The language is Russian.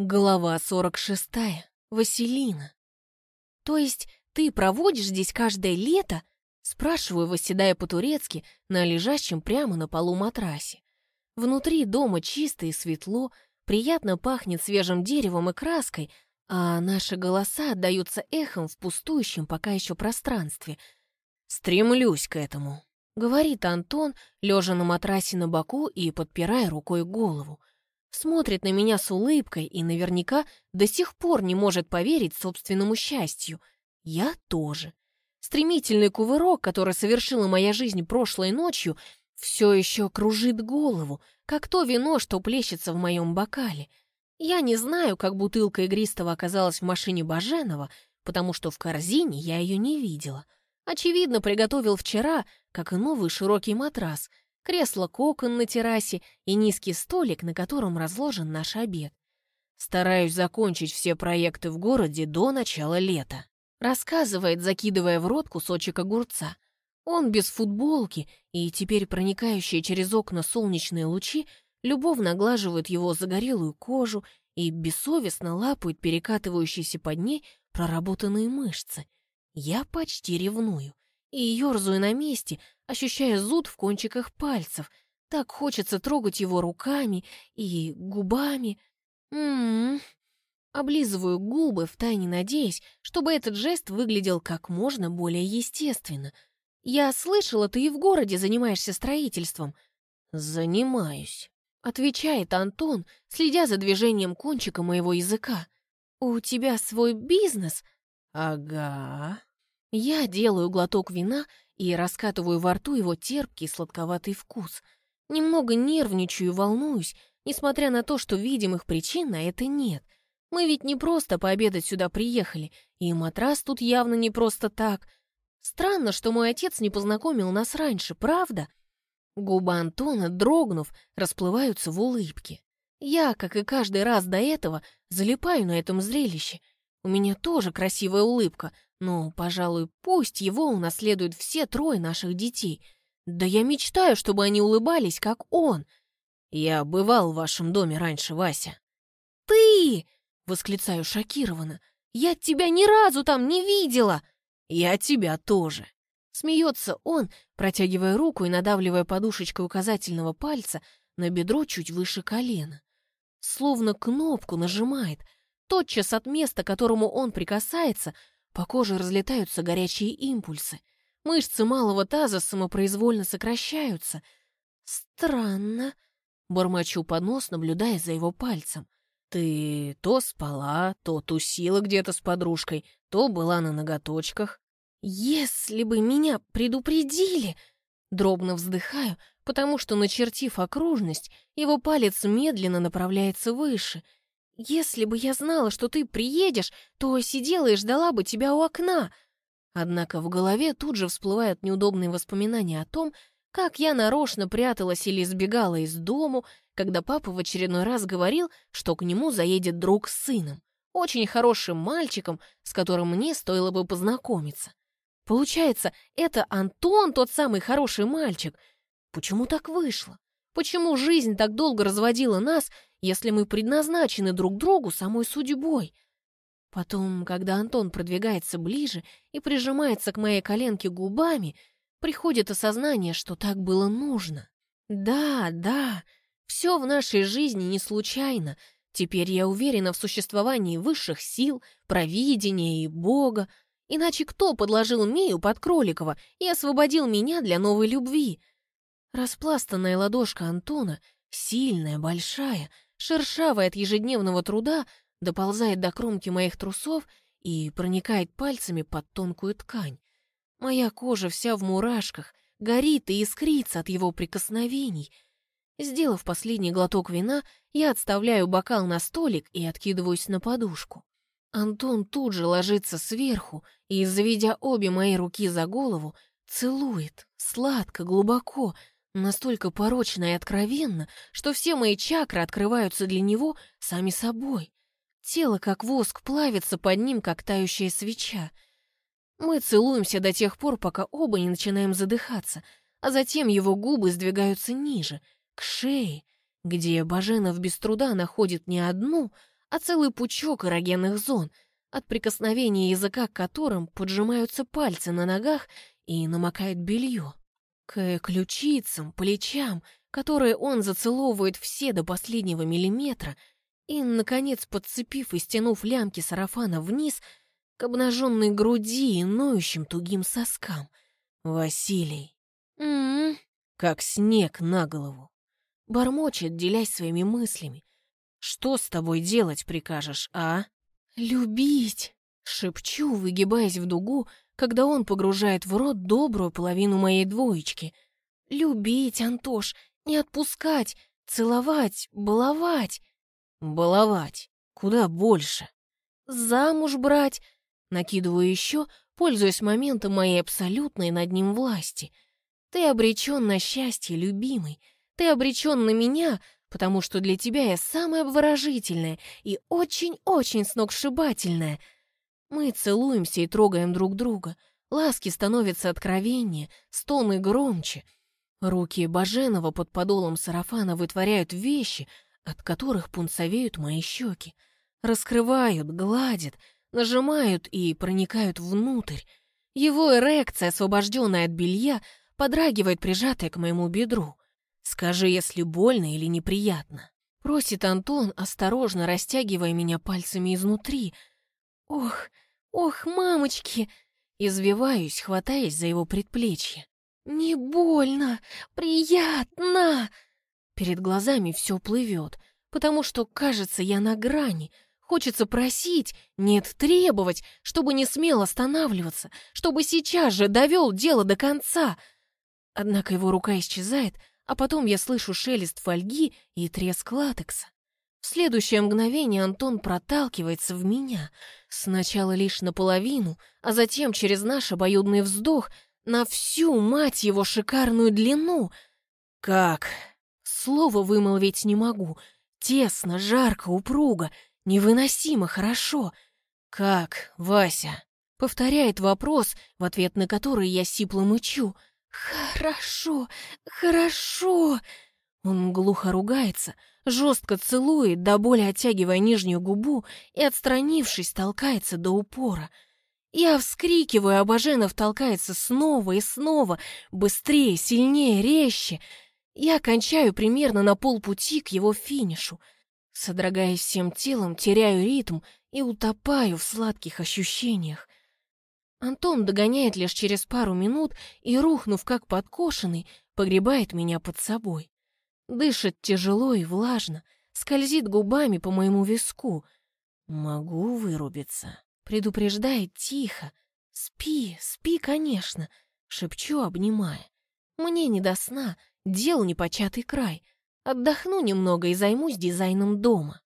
Глава 46. Василина. «То есть ты проводишь здесь каждое лето?» Спрашиваю, восседая по-турецки на лежащем прямо на полу матрасе. Внутри дома чисто и светло, приятно пахнет свежим деревом и краской, а наши голоса отдаются эхом в пустующем пока еще пространстве. «Стремлюсь к этому», — говорит Антон, лежа на матрасе на боку и подпирая рукой голову. Смотрит на меня с улыбкой и наверняка до сих пор не может поверить собственному счастью. Я тоже. Стремительный кувырок, который совершила моя жизнь прошлой ночью, все еще кружит голову, как то вино, что плещется в моем бокале. Я не знаю, как бутылка игристого оказалась в машине Баженова, потому что в корзине я ее не видела. Очевидно, приготовил вчера, как и новый широкий матрас — кресло-кокон на террасе и низкий столик, на котором разложен наш обед. Стараюсь закончить все проекты в городе до начала лета. Рассказывает, закидывая в рот кусочек огурца. Он без футболки, и теперь проникающие через окна солнечные лучи любовно оглаживают его загорелую кожу и бессовестно лапают перекатывающиеся под ней проработанные мышцы. Я почти ревную и ерзаю на месте, ощущая зуд в кончиках пальцев. Так хочется трогать его руками и губами. М-м-м. Облизываю губы, втайне надеясь, чтобы этот жест выглядел как можно более естественно. «Я слышала, ты и в городе занимаешься строительством». «Занимаюсь», — отвечает Антон, следя за движением кончика моего языка. «У тебя свой бизнес?» «Ага». Я делаю глоток вина и раскатываю во рту его терпкий сладковатый вкус. Немного нервничаю и волнуюсь, несмотря на то, что видимых причин на это нет. Мы ведь не просто пообедать сюда приехали, и матрас тут явно не просто так. Странно, что мой отец не познакомил нас раньше, правда? Губы Антона, дрогнув, расплываются в улыбке. Я, как и каждый раз до этого, залипаю на этом зрелище. У меня тоже красивая улыбка, ну, пожалуй, пусть его унаследуют все трое наших детей. Да я мечтаю, чтобы они улыбались, как он. Я бывал в вашем доме раньше, Вася. Ты! Восклицаю шокированно. Я тебя ни разу там не видела. Я тебя тоже. Смеется он, протягивая руку и надавливая подушечкой указательного пальца на бедро чуть выше колена. Словно кнопку нажимает. Тотчас от места, которому он прикасается, по коже разлетаются горячие импульсы. Мышцы малого таза самопроизвольно сокращаются. Странно. Бормочу под нос, наблюдая за его пальцем. Ты то спала, то тусила где-то с подружкой, то была на ноготочках. Если бы меня предупредили... Дробно вздыхаю, потому что, начертив окружность, его палец медленно направляется выше — «Если бы я знала, что ты приедешь, то сидела и ждала бы тебя у окна». Однако в голове тут же всплывают неудобные воспоминания о том, как я нарочно пряталась или сбегала из дому, когда папа в очередной раз говорил, что к нему заедет друг с сыном, очень хорошим мальчиком, с которым мне стоило бы познакомиться. Получается, это Антон тот самый хороший мальчик. Почему так вышло? Почему жизнь так долго разводила нас, если мы предназначены друг другу самой судьбой? Потом, когда Антон продвигается ближе и прижимается к моей коленке губами, приходит осознание, что так было нужно. Да, да, все в нашей жизни не случайно. Теперь я уверена в существовании высших сил, провидения и Бога. Иначе кто подложил Мию под Кроликова и освободил меня для новой любви? Распластанная ладошка Антона, сильная, большая, шершавая от ежедневного труда, доползает до кромки моих трусов и проникает пальцами под тонкую ткань. Моя кожа вся в мурашках, горит и искрится от его прикосновений. Сделав последний глоток вина, я отставляю бокал на столик и откидываюсь на подушку. Антон тут же ложится сверху и, заведя обе мои руки за голову, целует, сладко, глубоко, Настолько порочно и откровенно, что все мои чакры открываются для него сами собой. Тело, как воск, плавится под ним, как тающая свеча. Мы целуемся до тех пор, пока оба не начинаем задыхаться, а затем его губы сдвигаются ниже, к шее, где Баженов без труда находит не одну, а целый пучок эрогенных зон, от прикосновения языка к которым поджимаются пальцы на ногах и намокает белье. К ключицам, плечам, которые он зацеловывает все до последнего миллиметра, и, наконец, подцепив и стянув лямки сарафана вниз, к обнаженной груди и ноющим тугим соскам. «Василий!» «М-м-м!» «Как снег на голову!» Бормочет, делясь своими мыслями. «Что с тобой делать прикажешь, а?» «Любить!» Шепчу, выгибаясь в дугу, когда он погружает в рот добрую половину моей двоечки. «Любить, Антош, не отпускать, целовать, баловать!» «Баловать? Куда больше?» «Замуж брать!» Накидываю еще, пользуясь моментом моей абсолютной над ним власти. «Ты обречен на счастье, любимый. Ты обречен на меня, потому что для тебя я самая обворожительная и очень-очень сногсшибательная. Мы целуемся и трогаем друг друга. Ласки становятся откровеннее, стоны громче. Руки Баженова под подолом сарафана вытворяют вещи, от которых пунцовеют мои щеки. Раскрывают, гладят, нажимают и проникают внутрь. Его эрекция, освобожденная от белья, подрагивает, прижатая к моему бедру. «Скажи, если больно или неприятно», — просит Антон, осторожно растягивая меня пальцами изнутри. «Ох, ох, мамочки!» Извиваюсь, хватаясь за его предплечье. «Не больно! Приятно!» Перед глазами все плывет, потому что, кажется, я на грани. Хочется просить, нет, требовать, чтобы не смел останавливаться, чтобы сейчас же довел дело до конца. Однако его рука исчезает, а потом я слышу шелест фольги и треск латекса. В следующее мгновение Антон проталкивается в меня, сначала лишь наполовину, а затем через наш обоюдный вздох на всю, мать его, шикарную длину. Как? Слово вымолвить не могу. Тесно, жарко, упруго, невыносимо хорошо. Как, Вася? Повторяет вопрос, в ответ на который я сипло мычу — «Хорошо, хорошо!» Он глухо ругается, жестко целует, до боли оттягивая нижнюю губу и, отстранившись, толкается до упора. Я вскрикиваю, а Баженов толкается снова и снова, быстрее, сильнее, резче. Я кончаю примерно на полпути к его финишу. Содрогаясь всем телом, теряю ритм и утопаю в сладких ощущениях. Антон догоняет лишь через пару минут и, рухнув как подкошенный, погребает меня под собой. Дышит тяжело и влажно, скользит губами по моему виску. «Могу вырубиться», — предупреждает тихо. «Спи, спи, конечно», — шепчу, обнимая. «Мне не до сна, дел непочатый край. Отдохну немного и займусь дизайном дома».